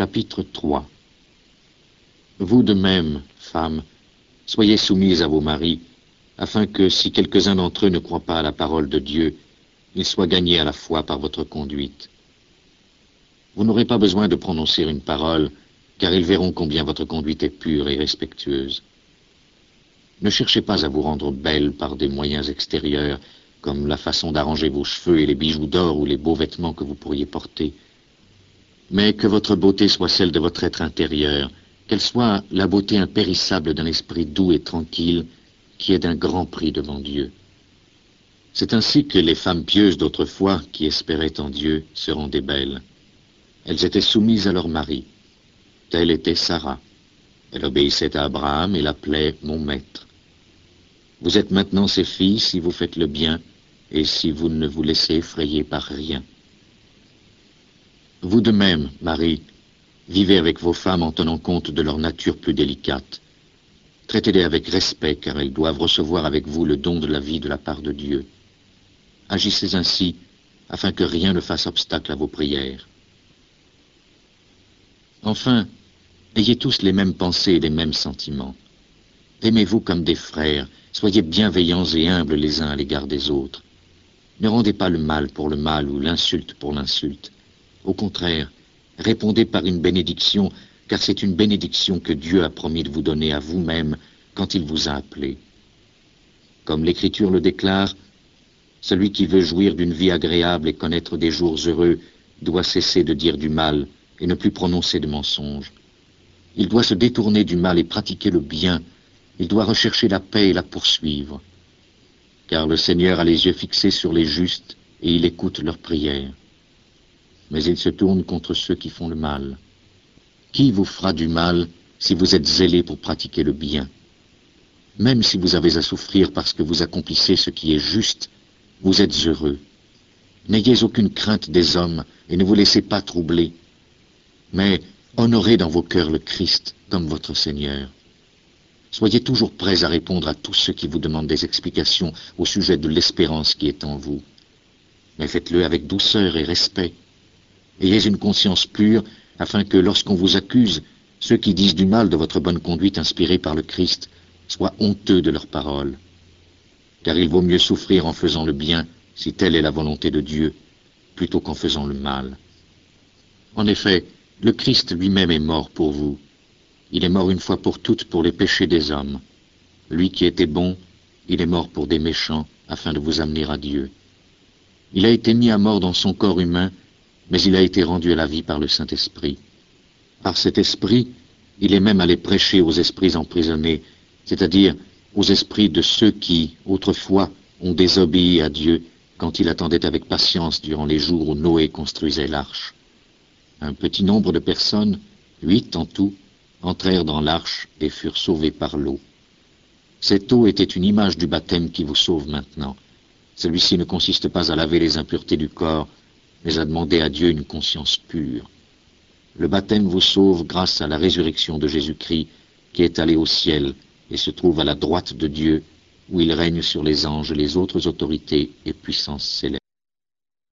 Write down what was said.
Chapitre 3 Vous de même, femmes, soyez soumises à vos maris, afin que, si quelques-uns d'entre eux ne croient pas à la parole de Dieu, ils soient gagnés à la foi par votre conduite. Vous n'aurez pas besoin de prononcer une parole, car ils verront combien votre conduite est pure et respectueuse. Ne cherchez pas à vous rendre belle par des moyens extérieurs, comme la façon d'arranger vos cheveux et les bijoux d'or ou les beaux vêtements que vous pourriez porter. Mais que votre beauté soit celle de votre être intérieur, qu'elle soit la beauté impérissable d'un esprit doux et tranquille, qui est d'un grand prix devant Dieu. C'est ainsi que les femmes pieuses d'autrefois, qui espéraient en Dieu, se rendaient belles. Elles étaient soumises à leur mari. Telle était Sarah. Elle obéissait à Abraham et l'appelait mon maître. Vous êtes maintenant ses filles si vous faites le bien et si vous ne vous laissez effrayer par rien. Vous de même, Marie, vivez avec vos femmes en tenant compte de leur nature plus délicate. Traitez-les avec respect car elles doivent recevoir avec vous le don de la vie de la part de Dieu. Agissez ainsi afin que rien ne fasse obstacle à vos prières. Enfin, ayez tous les mêmes pensées et les mêmes sentiments. Aimez-vous comme des frères, soyez bienveillants et humbles les uns à l'égard des autres. Ne rendez pas le mal pour le mal ou l'insulte pour l'insulte. Au contraire, répondez par une bénédiction, car c'est une bénédiction que Dieu a promis de vous donner à vous-même quand il vous a appelé. Comme l'Écriture le déclare, celui qui veut jouir d'une vie agréable et connaître des jours heureux doit cesser de dire du mal et ne plus prononcer de mensonges. Il doit se détourner du mal et pratiquer le bien. Il doit rechercher la paix et la poursuivre. Car le Seigneur a les yeux fixés sur les justes et il écoute leurs prières. Mais il se tourne contre ceux qui font le mal. Qui vous fera du mal si vous êtes zélé pour pratiquer le bien? Même si vous avez à souffrir parce que vous accomplissez ce qui est juste, vous êtes heureux. N'ayez aucune crainte des hommes et ne vous laissez pas troubler mais honorez dans vos cœurs le Christ comme votre Seigneur. Soyez toujours prêts à répondre à tous ceux qui vous demandent des explications au sujet de l'espérance qui est en vous. Mais faites-le avec douceur et respect. Ayez une conscience pure afin que lorsqu'on vous accuse, ceux qui disent du mal de votre bonne conduite inspirée par le Christ soient honteux de leurs paroles. Car il vaut mieux souffrir en faisant le bien, si telle est la volonté de Dieu, plutôt qu'en faisant le mal. En effet, le Christ lui-même est mort pour vous. Il est mort une fois pour toutes pour les péchés des hommes. Lui qui était bon, il est mort pour des méchants, afin de vous amener à Dieu. Il a été mis à mort dans son corps humain, mais il a été rendu à la vie par le Saint-Esprit. Par cet Esprit, il est même allé prêcher aux esprits emprisonnés, c'est-à-dire aux esprits de ceux qui, autrefois, ont désobéi à Dieu quand il attendait avec patience durant les jours où Noé construisait l'arche. Un petit nombre de personnes, huit en tout, entrèrent dans l'arche et furent sauvées par l'eau. Cette eau était une image du baptême qui vous sauve maintenant. Celui-ci ne consiste pas à laver les impuretés du corps, mais à demander à Dieu une conscience pure. Le baptême vous sauve grâce à la résurrection de Jésus-Christ qui est allé au ciel et se trouve à la droite de Dieu où il règne sur les anges et les autres autorités et puissances célestes.